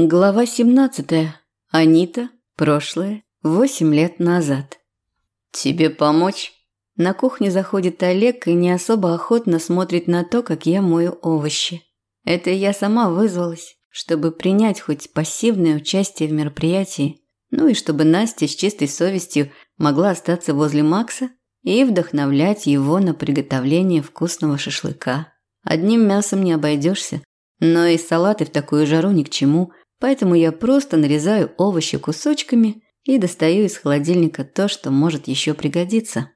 Глава 17. Анита. Прошлое. Восемь лет назад. «Тебе помочь?» На кухню заходит Олег и не особо охотно смотрит на то, как я мою овощи. Это я сама вызвалась, чтобы принять хоть пассивное участие в мероприятии, ну и чтобы Настя с чистой совестью могла остаться возле Макса и вдохновлять его на приготовление вкусного шашлыка. Одним мясом не обойдешься, но и салаты в такую жару ни к чему – Поэтому я просто нарезаю овощи кусочками и достаю из холодильника то, что может еще пригодиться.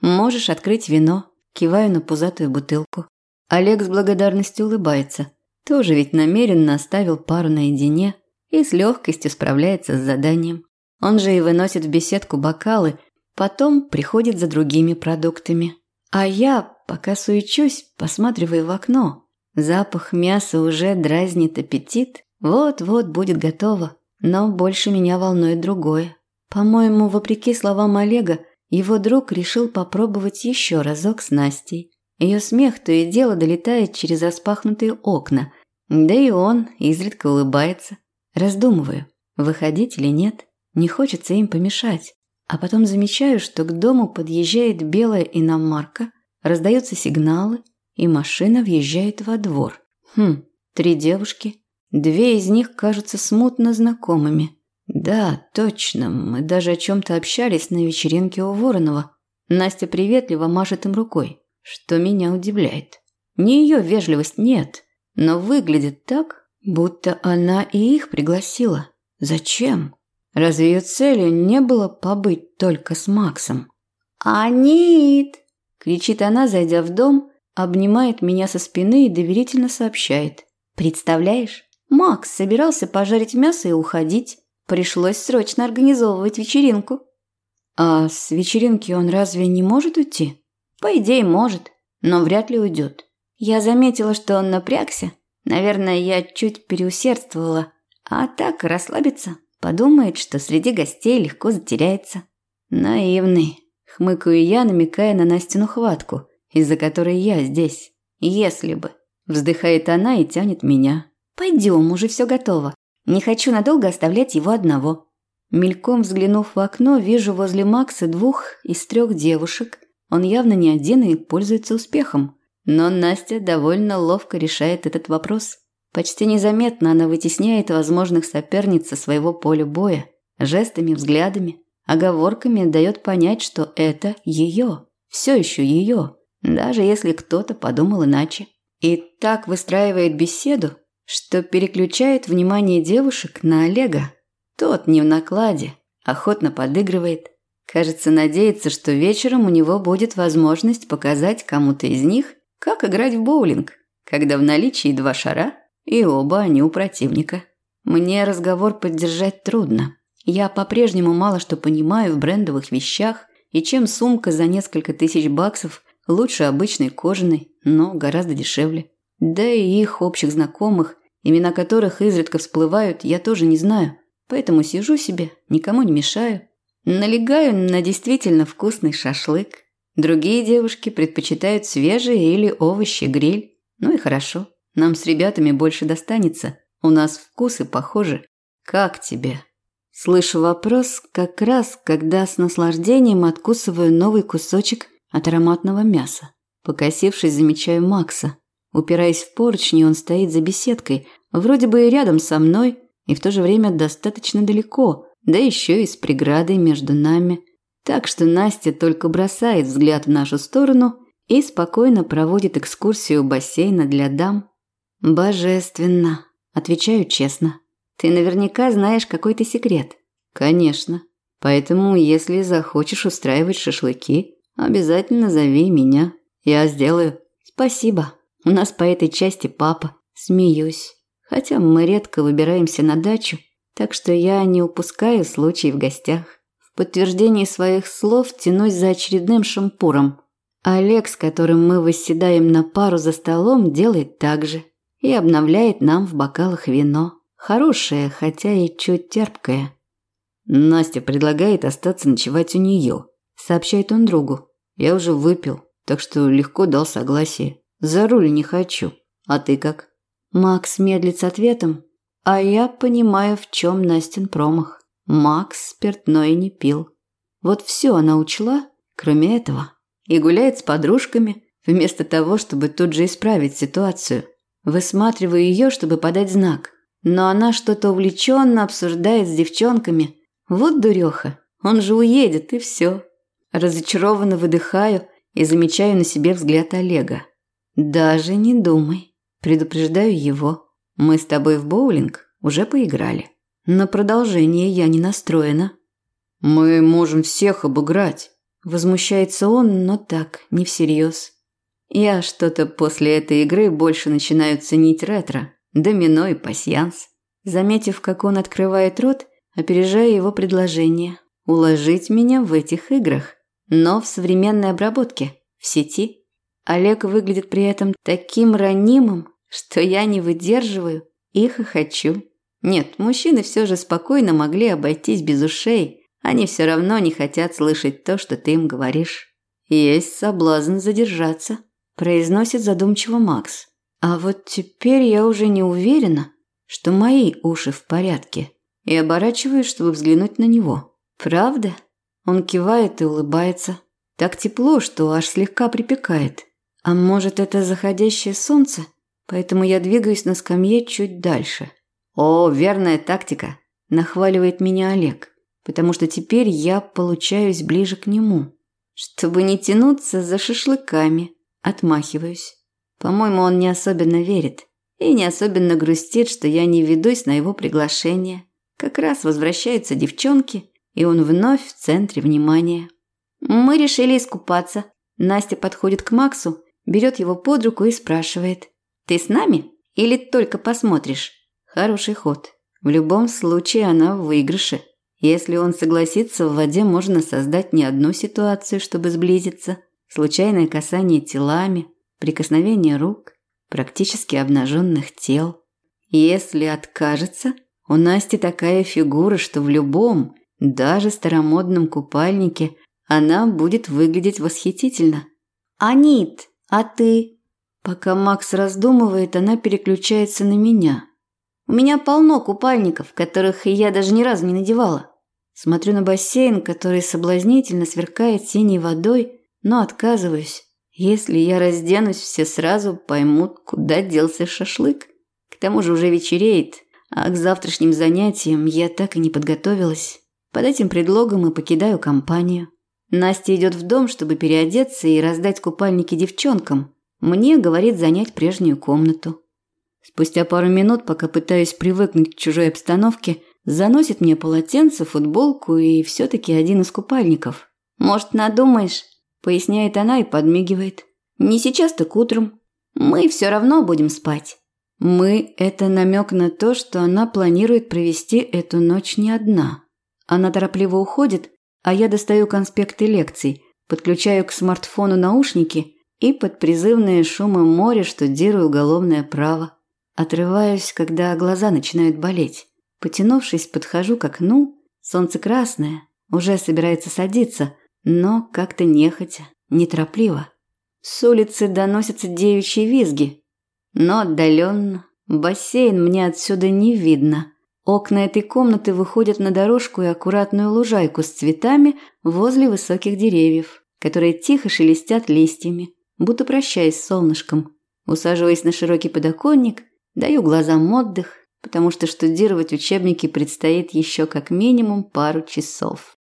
Можешь открыть вино, киваю на пузатую бутылку. Олег с благодарностью улыбается. Тоже ведь намеренно оставил пару наедине и с легкостью справляется с заданием. Он же и выносит в беседку бокалы, потом приходит за другими продуктами. А я, пока суечусь, посматриваю в окно. Запах мяса уже дразнит аппетит, вот-вот будет готово, но больше меня волнует другое. По-моему, вопреки словам Олега, его друг решил попробовать еще разок с Настей. Ее смех то и дело долетает через распахнутые окна, да и он изредка улыбается. Раздумываю, выходить или нет, не хочется им помешать. А потом замечаю, что к дому подъезжает белая иномарка, раздаются сигналы, и машина въезжает во двор. Хм, три девушки, Две из них кажутся смутно знакомыми. Да, точно, мы даже о чем-то общались на вечеринке у Воронова. Настя приветливо машет им рукой, что меня удивляет. Не ее вежливость нет, но выглядит так, будто она и их пригласила. Зачем? Разве ее целью не было побыть только с Максом? «Анит!» – кричит она, зайдя в дом, обнимает меня со спины и доверительно сообщает. «Представляешь, Макс собирался пожарить мясо и уходить. Пришлось срочно организовывать вечеринку. А с вечеринки он разве не может уйти? По идее, может, но вряд ли уйдет. Я заметила, что он напрягся. Наверное, я чуть переусердствовала. А так расслабится. Подумает, что среди гостей легко затеряется. Наивный. Хмыкаю я, намекая на Настину хватку, из-за которой я здесь. Если бы. Вздыхает она и тянет меня. Пойдем, уже все готово. Не хочу надолго оставлять его одного. Мельком взглянув в окно, вижу возле Макса двух из трех девушек. Он явно не один и пользуется успехом. Но Настя довольно ловко решает этот вопрос. Почти незаметно она вытесняет возможных соперниц со своего поля боя. Жестами, взглядами, оговорками дает понять, что это ее. Все еще ее. Даже если кто-то подумал иначе. И так выстраивает беседу, что переключает внимание девушек на Олега. Тот не в накладе, охотно подыгрывает. Кажется, надеется, что вечером у него будет возможность показать кому-то из них, как играть в боулинг, когда в наличии два шара, и оба они у противника. Мне разговор поддержать трудно. Я по-прежнему мало что понимаю в брендовых вещах, и чем сумка за несколько тысяч баксов лучше обычной кожаной, но гораздо дешевле. Да и их общих знакомых, имена которых изредка всплывают, я тоже не знаю. Поэтому сижу себе, никому не мешаю. Налегаю на действительно вкусный шашлык. Другие девушки предпочитают свежие или овощи гриль. Ну и хорошо. Нам с ребятами больше достанется. У нас вкусы похожи. Как тебе? Слышу вопрос как раз, когда с наслаждением откусываю новый кусочек от ароматного мяса. Покосившись, замечаю Макса. Упираясь в поручни, он стоит за беседкой, вроде бы и рядом со мной, и в то же время достаточно далеко, да еще и с преградой между нами. Так что Настя только бросает взгляд в нашу сторону и спокойно проводит экскурсию бассейна для дам. «Божественно», – отвечаю честно. «Ты наверняка знаешь какой-то секрет». «Конечно. Поэтому, если захочешь устраивать шашлыки, обязательно зови меня. Я сделаю». «Спасибо». У нас по этой части папа. Смеюсь. Хотя мы редко выбираемся на дачу, так что я не упускаю случай в гостях. В подтверждении своих слов тянусь за очередным шампуром. Олег, с которым мы восседаем на пару за столом, делает так же. И обновляет нам в бокалах вино. Хорошее, хотя и чуть терпкое. Настя предлагает остаться ночевать у нее, сообщает он другу. Я уже выпил, так что легко дал согласие. За руль не хочу. А ты как? Макс медлит с ответом. А я понимаю, в чем Настин промах. Макс спиртное не пил. Вот все она учла, кроме этого. И гуляет с подружками, вместо того, чтобы тут же исправить ситуацию. Высматриваю ее, чтобы подать знак. Но она что-то увлеченно обсуждает с девчонками. Вот дуреха, он же уедет, и все. Разочарованно выдыхаю и замечаю на себе взгляд Олега. «Даже не думай. Предупреждаю его. Мы с тобой в боулинг уже поиграли. На продолжение я не настроена». «Мы можем всех обыграть», – возмущается он, но так, не всерьез. Я что-то после этой игры больше начинаю ценить ретро, домино и пасьянс. Заметив, как он открывает рот, опережая его предложение – уложить меня в этих играх, но в современной обработке, в сети. Олег выглядит при этом таким ранимым, что я не выдерживаю и хохочу. Нет, мужчины все же спокойно могли обойтись без ушей. Они все равно не хотят слышать то, что ты им говоришь. Есть соблазн задержаться, произносит задумчиво Макс. А вот теперь я уже не уверена, что мои уши в порядке. И оборачиваюсь, чтобы взглянуть на него. Правда? Он кивает и улыбается. Так тепло, что аж слегка припекает. А может, это заходящее солнце? Поэтому я двигаюсь на скамье чуть дальше. О, верная тактика, нахваливает меня Олег, потому что теперь я получаюсь ближе к нему. Чтобы не тянуться за шашлыками, отмахиваюсь. По-моему, он не особенно верит и не особенно грустит, что я не ведусь на его приглашение. Как раз возвращаются девчонки, и он вновь в центре внимания. Мы решили искупаться. Настя подходит к Максу, берет его под руку и спрашивает. «Ты с нами или только посмотришь?» Хороший ход. В любом случае она в выигрыше. Если он согласится, в воде можно создать не одну ситуацию, чтобы сблизиться. Случайное касание телами, прикосновение рук, практически обнаженных тел. Если откажется, у Насти такая фигура, что в любом, даже старомодном купальнике она будет выглядеть восхитительно. «Анит, а ты?» Пока Макс раздумывает, она переключается на меня – у меня полно купальников, которых я даже ни разу не надевала. Смотрю на бассейн, который соблазнительно сверкает синей водой, но отказываюсь. Если я разденусь, все сразу поймут, куда делся шашлык. К тому же уже вечереет, а к завтрашним занятиям я так и не подготовилась. Под этим предлогом и покидаю компанию. Настя идет в дом, чтобы переодеться и раздать купальники девчонкам. Мне говорит занять прежнюю комнату. Спустя пару минут, пока пытаюсь привыкнуть к чужой обстановке, заносит мне полотенце, футболку и все-таки один из купальников. «Может, надумаешь?» – поясняет она и подмигивает. «Не сейчас, так утром. Мы все равно будем спать». «Мы» – это намек на то, что она планирует провести эту ночь не одна. Она торопливо уходит, а я достаю конспекты лекций, подключаю к смартфону наушники и под призывные шумы моря штудирую уголовное право. Отрываюсь, когда глаза начинают болеть. Потянувшись, подхожу к окну. Солнце красное, уже собирается садиться, но как-то нехотя, неторопливо. С улицы доносятся девичьи визги, но отдаленно. Бассейн мне отсюда не видно. Окна этой комнаты выходят на дорожку и аккуратную лужайку с цветами возле высоких деревьев, которые тихо шелестят листьями, будто прощаясь с солнышком. Усаживаясь на широкий подоконник, Даю глазам отдых, потому что штудировать учебники предстоит еще как минимум пару часов.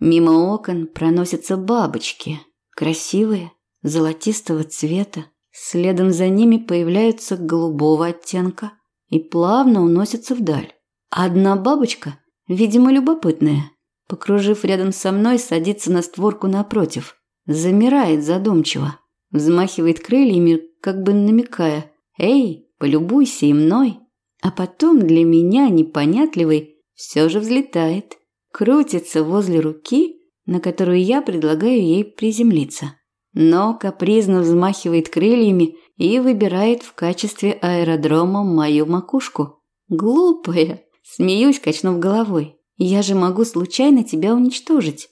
Мимо окон проносятся бабочки, красивые, золотистого цвета. Следом за ними появляются голубого оттенка и плавно уносятся вдаль. Одна бабочка, видимо, любопытная, покружив рядом со мной, садится на створку напротив, замирает задумчиво, взмахивает крыльями, как бы намекая «Эй, полюбуйся и мной. А потом для меня непонятливый все же взлетает, крутится возле руки, на которую я предлагаю ей приземлиться. Но капризно взмахивает крыльями и выбирает в качестве аэродрома мою макушку. Глупая, смеюсь, качнув головой. Я же могу случайно тебя уничтожить.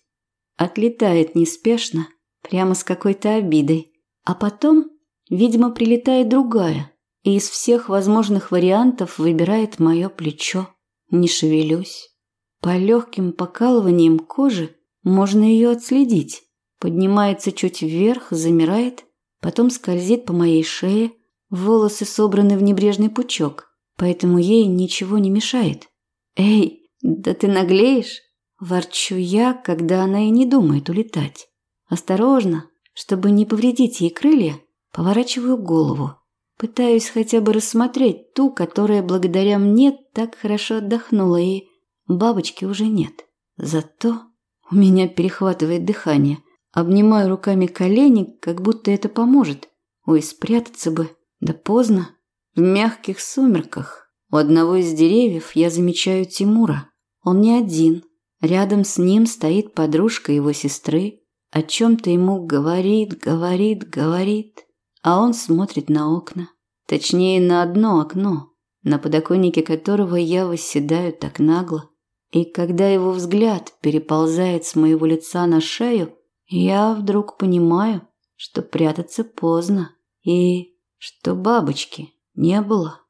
Отлетает неспешно, прямо с какой-то обидой. А потом, видимо, прилетает другая – и из всех возможных вариантов выбирает мое плечо. Не шевелюсь. По легким покалываниям кожи можно ее отследить. Поднимается чуть вверх, замирает, потом скользит по моей шее. Волосы собраны в небрежный пучок, поэтому ей ничего не мешает. «Эй, да ты наглеешь?» Ворчу я, когда она и не думает улетать. Осторожно, чтобы не повредить ей крылья, поворачиваю голову. Пытаюсь хотя бы рассмотреть ту, которая благодаря мне так хорошо отдохнула, и бабочки уже нет. Зато у меня перехватывает дыхание. Обнимаю руками колени, как будто это поможет. Ой, спрятаться бы. Да поздно. В мягких сумерках у одного из деревьев я замечаю Тимура. Он не один. Рядом с ним стоит подружка его сестры. О чем-то ему говорит, говорит, говорит а он смотрит на окна. Точнее, на одно окно, на подоконнике которого я восседаю так нагло. И когда его взгляд переползает с моего лица на шею, я вдруг понимаю, что прятаться поздно и что бабочки не было.